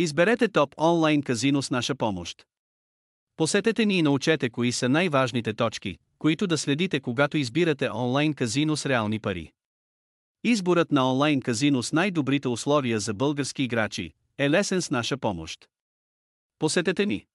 Изберете топ онлайн казино с наша помощ. Посетете ни и научете кои са най-важните точки, които да следите когато избирате онлайн казино с реални пари. Изборът на онлайн казино с най-добрите условия за български играчи е лесен с наша помощ. Посетете ни!